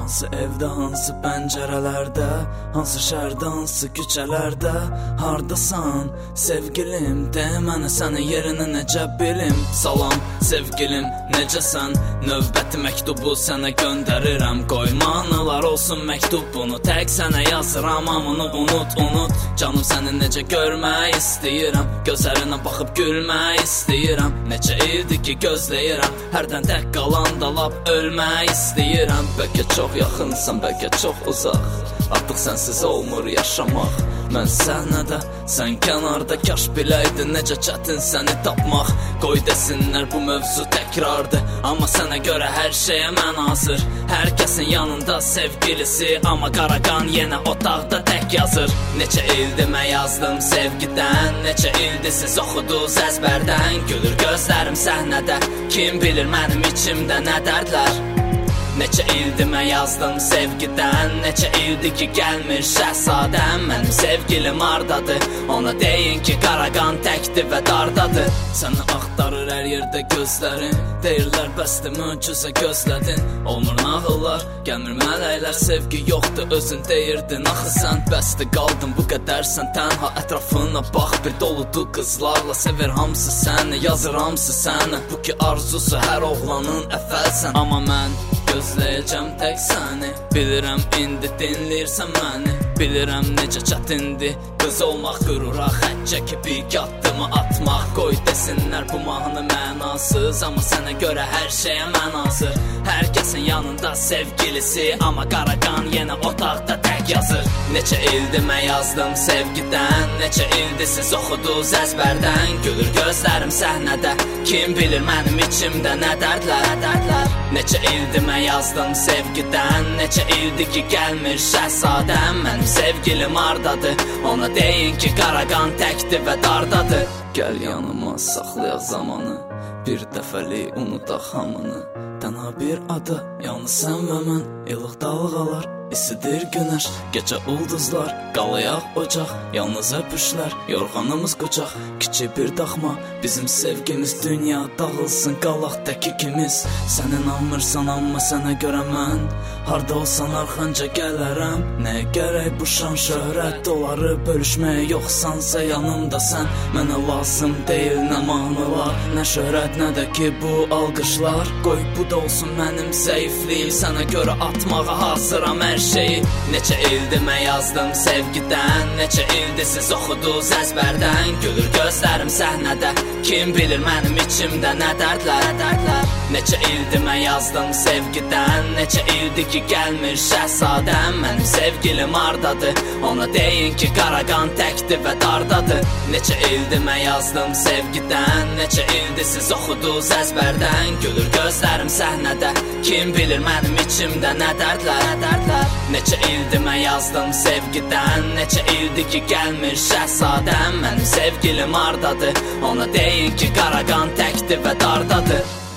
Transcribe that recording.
Hansı evdə, hansı pəncərələrdə, hansı şəhərdə, hansı küçələrdə, hardasan, sevgilim, de mənə sənin yerinə necə bilim. Salam, sevgilim, necəsən? Növbəti məktubu sənə göndərirəm. Qoymanılar olsun məktub bunu tək sənə yazıram, amma unut, unut. Canım səni necə görmək istəyirəm. Gözlərinə baxıb gülmək istəyirəm. Neçə ildir ki gözləyirəm. Hərdən tək qalanda lap ölmək istəyirəm. Bəlkə çox yaxınsan, bəlkə çox uzaq. Artıq sənsiz olmur yaşamaq. Mən səhnədə, sən kənarda kaş biləydin necə çətin səni tapmaq. Qoy desinlər bu mövzu təkrardır, amma sənə görə hər şeyə mən hazır. Hər kəsin yanında sevgilisi, amma Qaraqan yenə otaqda tək yazır. Neçə ildir mən yazdım sevgidən, neçə ildir siz oxudunuz əzbərdən. Gülür gözlərim səhnədə, kim bilir mənim içimdə nə dərdlər. Neçə ildir mən yazdım sevgidən Neçə ildir ki gəlmir şəhzadəm. Mənim sevgilim hardadır Ona deyin ki qaraqan təkdir və dardadır. Səni axtarır hər yerdə gözlərin Deyirlər bəsdir möcüzə gözlədin. Olmur nağıllar, gəlmir mələklər Sevgi yoxdur özün deyirdin Axı sən bəsdir qaldın bu qədər sən tənha Ətrafına bax bir doludur qızlarla Sevir hamısı səni, yazır hamısı səni Bu ki arzusu hər oğlanın əfəlsən Amma mən Gözləyəcəm tək səni Bilirəm indi dinləyirsən məni Bilirəm necə çətindir. Qız olmaq qürura xət çəkib ilk addımı atmaq. Qoy desinlər bu mahnı mənasız Amma sənə görə hər şeyə mən hazır. Hər kəsin yanında sevgilisi Amma Qaraqan yenə otaqda tək yazır. Neçə ildir mən yazdım sevgidən Neçə ildir siz oxudunuz əzbərdən. Gülür gözlərim səhnədə Kim bilir mənim içimdə nə dərdlər, dərdlər. Neçə ildir mən yazdım sevgidən Neçə ildir ki gəlmir şəhzadəm. Mənim sevgilim hardadır Ona deyin ki qaraqan təkdir və dardadır Gəl yanıma saxlayaq zamanı Bir dəfəlik unudaq hamını. Tənha bir ada, yalnız sən və mən Ilıq dalğalar, isidir günəş Gecə ulduzlar, qalayaq ocaq Yalnız öpüşlər, yorğanımız qocaq Kiçik bir daxma, bizim sevgimiz Dünya dağılsın, qalaq tək ikimiz Sən inanmırsan, amma sənə görə mən Harda olsan arxanca gələrəm. Nə gərək bu şan şöhrət Doları bölüşməyə yoxsansa yanımda sən. Mənə lazım deyil nə mahnılar Nə şöhrət, nə də ki bu alqışlar. Qoy bu da olsun mənim zəifliyim Sənə görə atmağa hazıram hər şeyi. Neçə ildir mən yazdım sevgidən Neçə ildir siz oxudunuz əzbərdən Gülür gözlərim səhnədə Kim bilir mənim içimdə nə dərdlər, dərdlər Neçə ildir mən yazdım sevgidən Neçə ildir ki gəlmir şəhzadəm Mənim sevgilim hardadır Ona deyin ki qaraqan təkdir və dardadır Neçə ildir mən yazdım sevgidən Neçə ildir siz oxudunuz əzbərdən Gülür gözlərim səhnədə Kim bilir mənim içimdə nə dərdlər, dərdlər Neçə ildir mən yazdım sevgidən Neçə ildir ki gəlmir şəhzadəm Mənim sevgilim hardadır Ona deyin ki qaraqan təkdir və dardadır